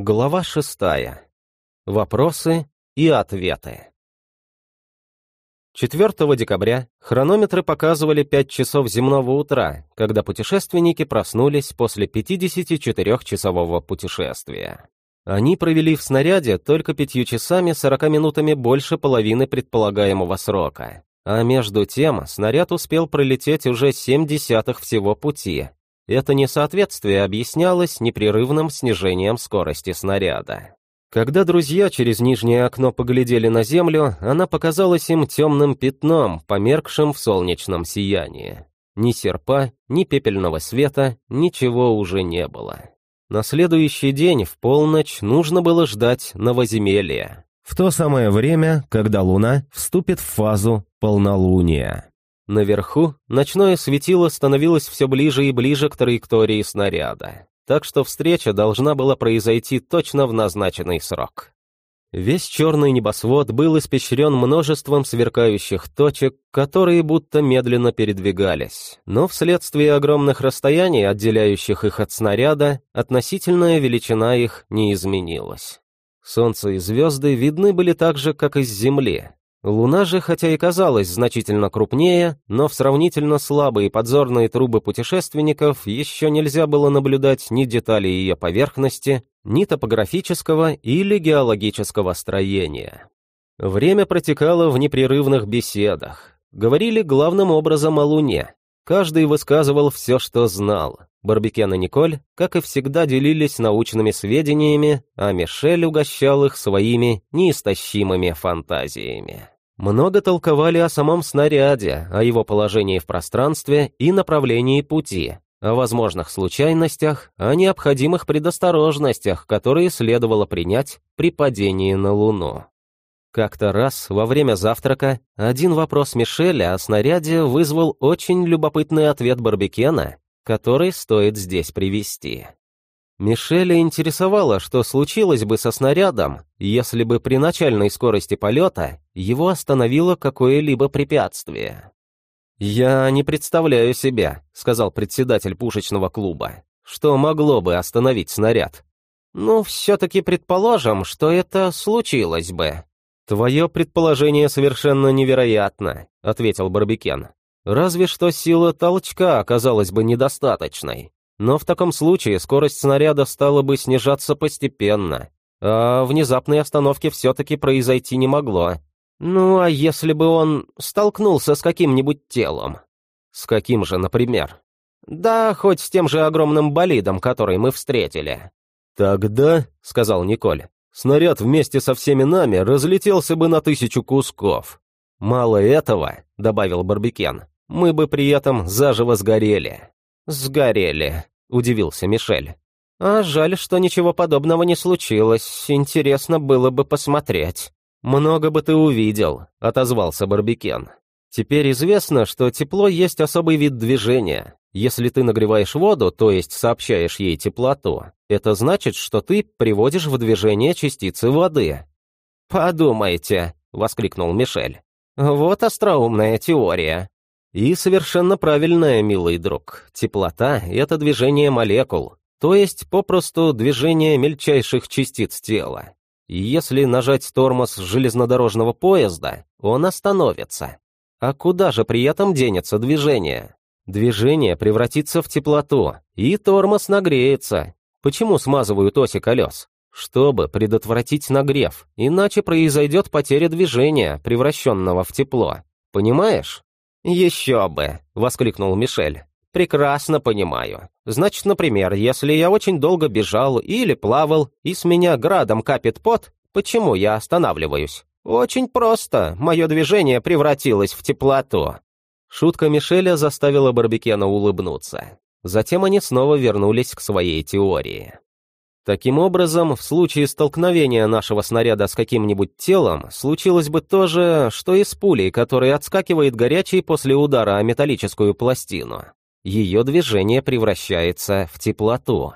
Глава шестая. Вопросы и ответы. 4 декабря хронометры показывали 5 часов земного утра, когда путешественники проснулись после 54-часового путешествия. Они провели в снаряде только 5 часами 40 минутами больше половины предполагаемого срока. А между тем снаряд успел пролететь уже 7 десятых всего пути. Это несоответствие объяснялось непрерывным снижением скорости снаряда. Когда друзья через нижнее окно поглядели на Землю, она показалась им темным пятном, померкшим в солнечном сиянии. Ни серпа, ни пепельного света, ничего уже не было. На следующий день, в полночь, нужно было ждать новоземелья. В то самое время, когда Луна вступит в фазу полнолуния. Наверху ночное светило становилось все ближе и ближе к траектории снаряда так что встреча должна была произойти точно в назначенный срок. Весь черный небосвод был испещрен множеством сверкающих точек, которые будто медленно передвигались, но вследствие огромных расстояний, отделяющих их от снаряда, относительная величина их не изменилась. Солнце и звезды видны были так же, как и с Земли, Луна же, хотя и казалась значительно крупнее, но в сравнительно слабые подзорные трубы путешественников еще нельзя было наблюдать ни деталей ее поверхности, ни топографического или геологического строения. Время протекало в непрерывных беседах. Говорили главным образом о Луне. Каждый высказывал все, что знал. Барбекен и Николь, как и всегда, делились научными сведениями, а Мишель угощал их своими неистощимыми фантазиями. Много толковали о самом снаряде, о его положении в пространстве и направлении пути, о возможных случайностях, о необходимых предосторожностях, которые следовало принять при падении на Луну. Как-то раз во время завтрака один вопрос Мишеля о снаряде вызвал очень любопытный ответ Барбекена, который стоит здесь привести. Мишеля интересовало, что случилось бы со снарядом, если бы при начальной скорости полета его остановило какое-либо препятствие. «Я не представляю себя», — сказал председатель пушечного клуба, «что могло бы остановить снаряд». «Ну, все-таки предположим, что это случилось бы». «Твое предположение совершенно невероятно», — ответил Барбекен. Разве что сила толчка оказалась бы недостаточной. Но в таком случае скорость снаряда стала бы снижаться постепенно, а внезапной остановки все-таки произойти не могло. Ну а если бы он столкнулся с каким-нибудь телом? С каким же, например? Да, хоть с тем же огромным болидом, который мы встретили. Тогда, — сказал Николь, — снаряд вместе со всеми нами разлетелся бы на тысячу кусков. Мало этого, — добавил Барбекен, мы бы при этом заживо сгорели». «Сгорели», — удивился Мишель. «А жаль, что ничего подобного не случилось. Интересно было бы посмотреть». «Много бы ты увидел», — отозвался Барбекен. «Теперь известно, что тепло есть особый вид движения. Если ты нагреваешь воду, то есть сообщаешь ей теплоту, это значит, что ты приводишь в движение частицы воды». «Подумайте», — воскликнул Мишель. «Вот остроумная теория. И совершенно правильное, милый друг. Теплота — это движение молекул, то есть попросту движение мельчайших частиц тела. Если нажать тормоз железнодорожного поезда, он остановится. А куда же при этом денется движение? Движение превратится в теплоту, и тормоз нагреется. Почему смазывают оси колес? Чтобы предотвратить нагрев, иначе произойдет потеря движения, превращенного в тепло. Понимаешь? «Еще бы!» — воскликнул Мишель. «Прекрасно понимаю. Значит, например, если я очень долго бежал или плавал, и с меня градом капит пот, почему я останавливаюсь? Очень просто. Мое движение превратилось в теплоту». Шутка Мишеля заставила Барбекена улыбнуться. Затем они снова вернулись к своей теории. Таким образом, в случае столкновения нашего снаряда с каким-нибудь телом, случилось бы то же, что и с пулей, которая отскакивает горячей после удара о металлическую пластину. Ее движение превращается в теплоту.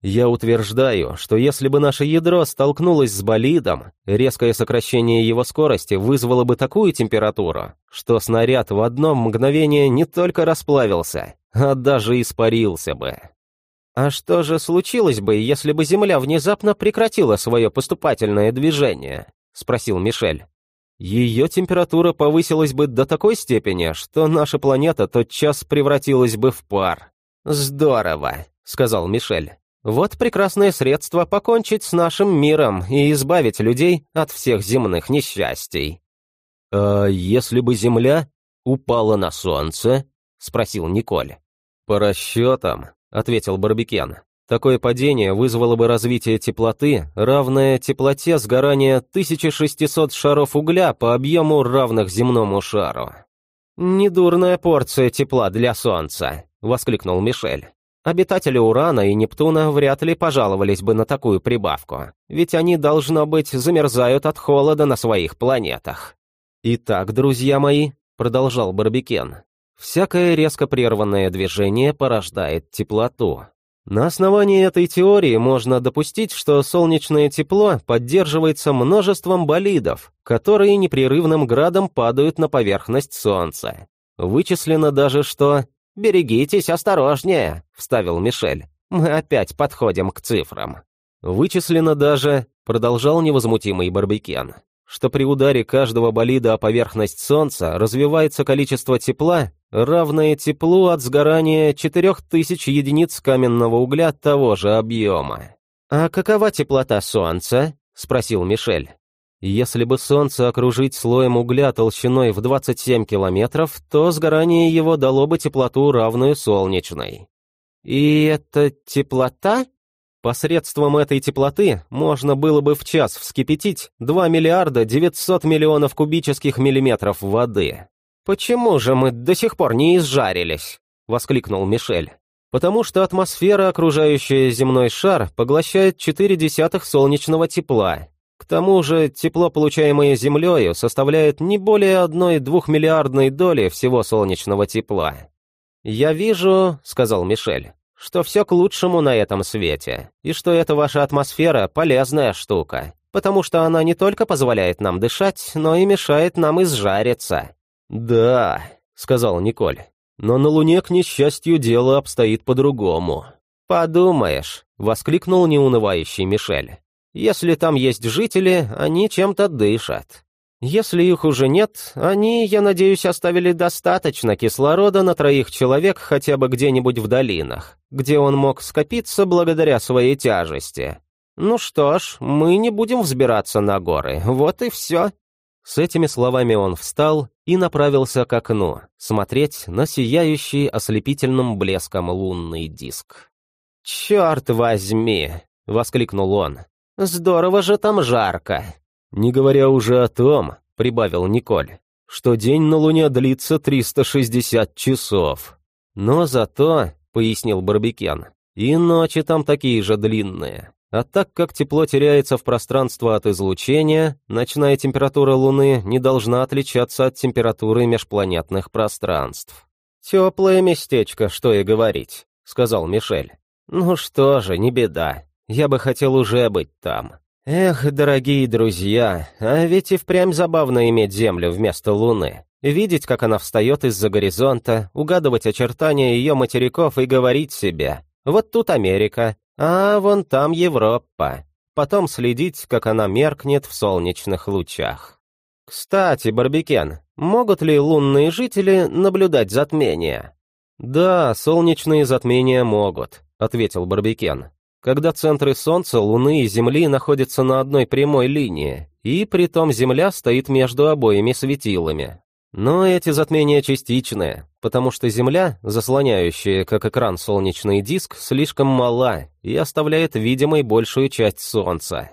Я утверждаю, что если бы наше ядро столкнулось с болидом, резкое сокращение его скорости вызвало бы такую температуру, что снаряд в одно мгновение не только расплавился, а даже испарился бы. «А что же случилось бы, если бы Земля внезапно прекратила свое поступательное движение?» — спросил Мишель. «Ее температура повысилась бы до такой степени, что наша планета тотчас превратилась бы в пар». «Здорово», — сказал Мишель. «Вот прекрасное средство покончить с нашим миром и избавить людей от всех земных несчастий». «А если бы Земля упала на Солнце?» — спросил Николь. «По расчетам», — ответил Барбекен. «Такое падение вызвало бы развитие теплоты, равное теплоте сгорания 1600 шаров угля по объему равных земному шару». «Недурная порция тепла для Солнца», — воскликнул Мишель. «Обитатели Урана и Нептуна вряд ли пожаловались бы на такую прибавку, ведь они, должно быть, замерзают от холода на своих планетах». «Итак, друзья мои», — продолжал Барбекен, Всякое резко прерванное движение порождает теплоту. На основании этой теории можно допустить, что солнечное тепло поддерживается множеством болидов, которые непрерывным градом падают на поверхность Солнца. Вычислено даже, что... «Берегитесь, осторожнее», — вставил Мишель. «Мы опять подходим к цифрам». Вычислено даже, продолжал невозмутимый Барбекен, что при ударе каждого болида о поверхность Солнца развивается количество тепла, равное теплу от сгорания 4000 единиц каменного угля того же объема. «А какова теплота Солнца?» — спросил Мишель. Если бы Солнце окружить слоем угля толщиной в 27 километров, то сгорание его дало бы теплоту, равную солнечной. И эта теплота Посредством этой теплоты можно было бы в час вскипятить 2 миллиарда 900 миллионов кубических миллиметров воды. «Почему же мы до сих пор не изжарились?» — воскликнул Мишель. «Потому что атмосфера, окружающая земной шар, поглощает 4 десятых солнечного тепла. К тому же тепло, получаемое Землею, составляет не более одной двухмиллиардной доли всего солнечного тепла». «Я вижу», — сказал Мишель, что все к лучшему на этом свете, и что эта ваша атмосфера — полезная штука, потому что она не только позволяет нам дышать, но и мешает нам изжариться». «Да», — сказал Николь, — «но на Луне, к несчастью, дело обстоит по-другому». «Подумаешь», — воскликнул неунывающий Мишель. «Если там есть жители, они чем-то дышат. Если их уже нет, они, я надеюсь, оставили достаточно кислорода на троих человек хотя бы где-нибудь в долинах, где он мог скопиться благодаря своей тяжести. Ну что ж, мы не будем взбираться на горы, вот и все». С этими словами он встал и направился к окну, смотреть на сияющий ослепительным блеском лунный диск. «Черт возьми!» — воскликнул он. «Здорово же там жарко!» «Не говоря уже о том», — прибавил Николь, «что день на Луне длится 360 часов. Но зато», — пояснил Барбекен, «и ночи там такие же длинные. А так как тепло теряется в пространство от излучения, ночная температура Луны не должна отличаться от температуры межпланетных пространств». «Теплое местечко, что и говорить», — сказал Мишель. «Ну что же, не беда. Я бы хотел уже быть там. Эх, дорогие друзья, а ведь и впрямь забавно иметь Землю вместо Луны. Видеть, как она встает из-за горизонта, угадывать очертания ее материков и говорить себе «Вот тут Америка, а вон там Европа». Потом следить, как она меркнет в солнечных лучах. Кстати, Барбекен, могут ли лунные жители наблюдать затмения? «Да, солнечные затмения могут», — ответил Барбекен когда центры Солнца, Луны и Земли находятся на одной прямой линии, и притом Земля стоит между обоими светилами. Но эти затмения частичные, потому что Земля, заслоняющая как экран солнечный диск, слишком мала и оставляет видимой большую часть Солнца.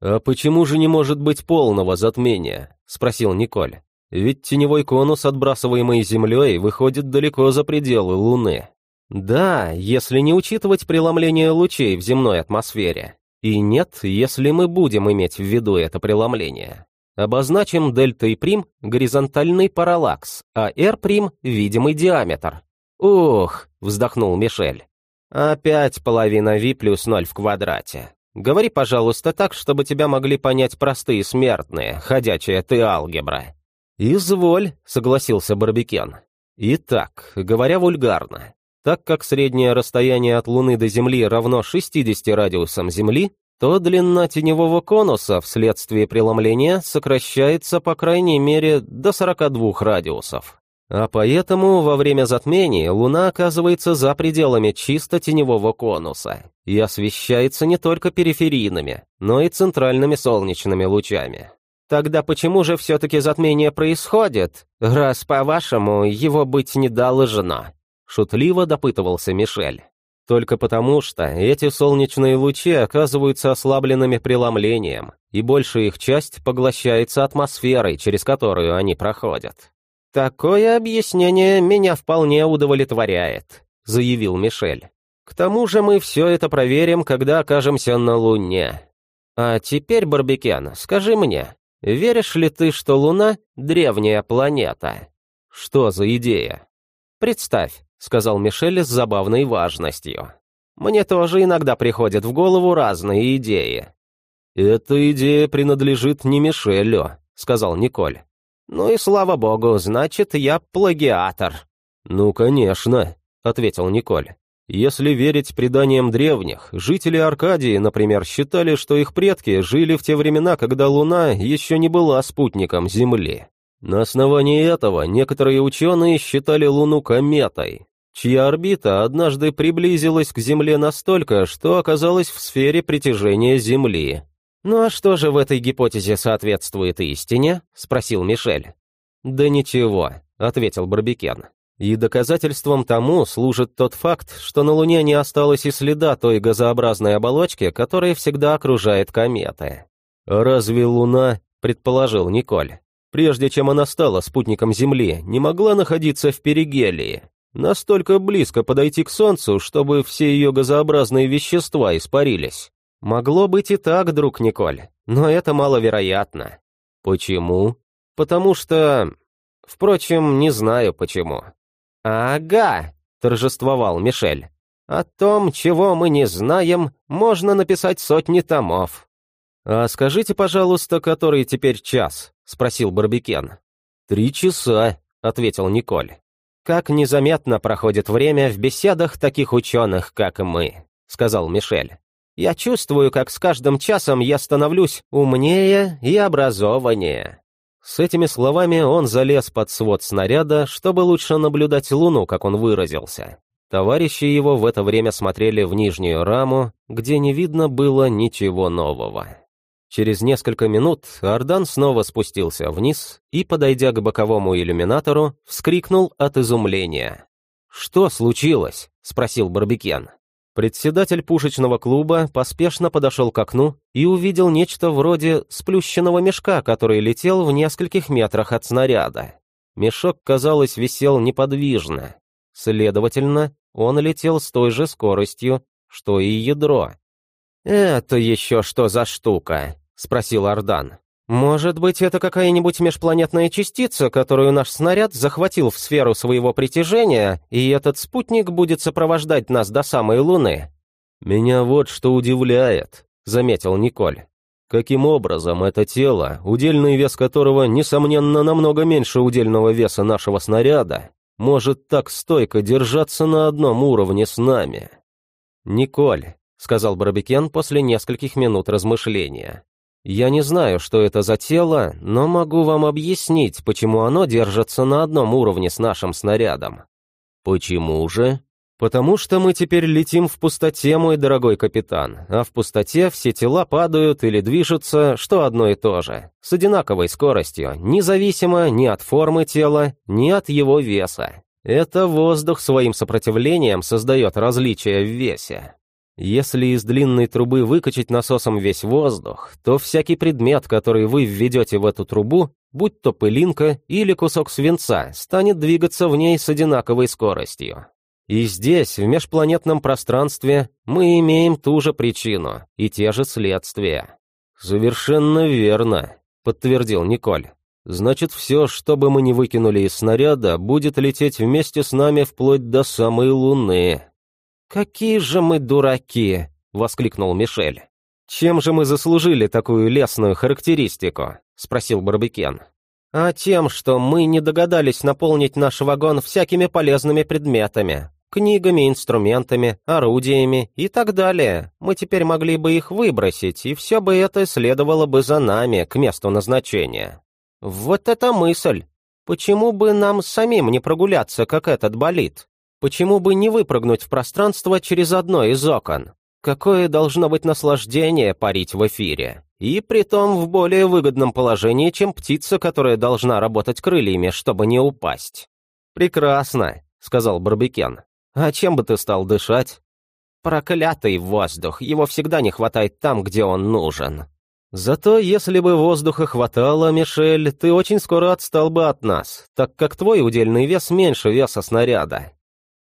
«А почему же не может быть полного затмения?» — спросил Николь. «Ведь теневой конус, отбрасываемый Землей, выходит далеко за пределы Луны». Да, если не учитывать преломление лучей в земной атмосфере. И нет, если мы будем иметь в виду это преломление. Обозначим дельтой прим горизонтальный параллакс, а r прим видимый диаметр. Ух, вздохнул Мишель. Опять половина v плюс 0 в квадрате. Говори, пожалуйста, так, чтобы тебя могли понять простые смертные, ходячая ты алгебра. «Изволь», — согласился Барбекен. «Итак, говоря вульгарно, Так как среднее расстояние от Луны до Земли равно 60 радиусам Земли, то длина теневого конуса вследствие преломления сокращается по крайней мере до 42 радиусов. А поэтому во время затмений Луна оказывается за пределами чисто теневого конуса и освещается не только периферийными, но и центральными солнечными лучами. Тогда почему же все-таки затмение происходит, раз, по-вашему, его быть не должно? Шутливо допытывался Мишель. Только потому, что эти солнечные лучи оказываются ослабленными преломлением, и большая их часть поглощается атмосферой, через которую они проходят. «Такое объяснение меня вполне удовлетворяет», — заявил Мишель. «К тому же мы все это проверим, когда окажемся на Луне. А теперь, Барбекен, скажи мне, веришь ли ты, что Луна — древняя планета?» «Что за идея?» «Представь, сказал Мишель с забавной важностью. «Мне тоже иногда приходят в голову разные идеи». «Эта идея принадлежит не Мишелю», — сказал Николь. «Ну и слава богу, значит, я плагиатор». «Ну, конечно», — ответил Николь. Если верить преданиям древних, жители Аркадии, например, считали, что их предки жили в те времена, когда Луна еще не была спутником Земли. На основании этого некоторые ученые считали Луну кометой, чья орбита однажды приблизилась к Земле настолько, что оказалась в сфере притяжения Земли. «Ну а что же в этой гипотезе соответствует истине?» — спросил Мишель. «Да ничего», — ответил Барбекен. «И доказательством тому служит тот факт, что на Луне не осталось и следа той газообразной оболочки, которая всегда окружает кометы». «Разве Луна?» — предположил Николь. «Прежде чем она стала спутником Земли, не могла находиться в перигелии, Настолько близко подойти к Солнцу, чтобы все ее газообразные вещества испарились. Могло быть и так, друг Николь, но это маловероятно. Почему? Потому что... Впрочем, не знаю почему. «Ага», — торжествовал Мишель. «О том, чего мы не знаем, можно написать сотни томов». «А скажите, пожалуйста, который теперь час?» — спросил Барбекен. «Три часа», — ответил Николь. «Как незаметно проходит время в беседах таких ученых, как мы», — сказал Мишель. «Я чувствую, как с каждым часом я становлюсь умнее и образованнее». С этими словами он залез под свод снаряда, чтобы лучше наблюдать Луну, как он выразился. Товарищи его в это время смотрели в нижнюю раму, где не видно было ничего нового. Через несколько минут Ардан снова спустился вниз и, подойдя к боковому иллюминатору, вскрикнул от изумления. «Что случилось?» — спросил Барбекен. Председатель пушечного клуба поспешно подошел к окну и увидел нечто вроде сплющенного мешка, который летел в нескольких метрах от снаряда. Мешок, казалось, висел неподвижно. Следовательно, он летел с той же скоростью, что и ядро. «Это еще что за штука?» Спросил Ардан. «Может быть, это какая-нибудь межпланетная частица, которую наш снаряд захватил в сферу своего притяжения, и этот спутник будет сопровождать нас до самой Луны?» «Меня вот что удивляет», — заметил Николь. «Каким образом это тело, удельный вес которого, несомненно, намного меньше удельного веса нашего снаряда, может так стойко держаться на одном уровне с нами?» «Николь», — сказал Барбекен после нескольких минут размышления. Я не знаю, что это за тело, но могу вам объяснить, почему оно держится на одном уровне с нашим снарядом. Почему же? Потому что мы теперь летим в пустоте, мой дорогой капитан, а в пустоте все тела падают или движутся, что одно и то же, с одинаковой скоростью, независимо ни от формы тела, ни от его веса. Это воздух своим сопротивлением создает различия в весе. Если из длинной трубы выкачать насосом весь воздух, то всякий предмет, который вы введете в эту трубу, будь то пылинка или кусок свинца, станет двигаться в ней с одинаковой скоростью. И здесь, в межпланетном пространстве, мы имеем ту же причину и те же следствия. «Совершенно верно», — подтвердил Николь. «Значит, все, что бы мы ни выкинули из снаряда, будет лететь вместе с нами вплоть до самой Луны». «Какие же мы дураки!» — воскликнул Мишель. «Чем же мы заслужили такую лесную характеристику?» — спросил Барбекен. «А тем, что мы не догадались наполнить наш вагон всякими полезными предметами. Книгами, инструментами, орудиями и так далее. Мы теперь могли бы их выбросить, и все бы это следовало бы за нами к месту назначения. Вот это мысль! Почему бы нам самим не прогуляться, как этот болит? Почему бы не выпрыгнуть в пространство через одно из окон? Какое должно быть наслаждение парить в эфире? И притом в более выгодном положении, чем птица, которая должна работать крыльями, чтобы не упасть. «Прекрасно», — сказал Барбекен. «А чем бы ты стал дышать?» «Проклятый воздух, его всегда не хватает там, где он нужен». «Зато если бы воздуха хватало, Мишель, ты очень скоро отстал бы от нас, так как твой удельный вес меньше веса снаряда».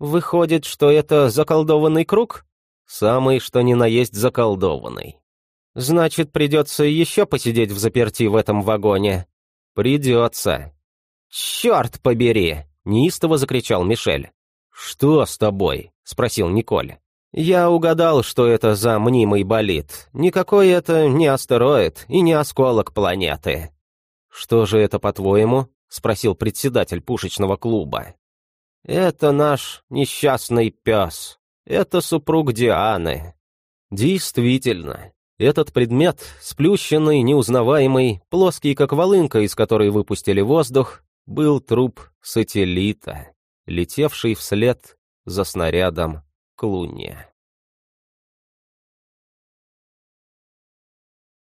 «Выходит, что это заколдованный круг?» «Самый, что ни на есть заколдованный». Значит, придется еще посидеть в заперти в этом вагоне. Придется. Черт побери! Неистово закричал Мишель. Что с тобой? Спросил Николь. Я угадал, что это за мнимый болид. Никакой это не астероид и не осколок планеты. Что же это, по-твоему? Спросил председатель пушечного клуба. Это наш несчастный пес. Это супруг Дианы. Действительно, этот предмет, сплющенный, неузнаваемый, плоский, как волынка, из которой выпустили воздух, был труп сателлита, летевший вслед за снарядом к Луне.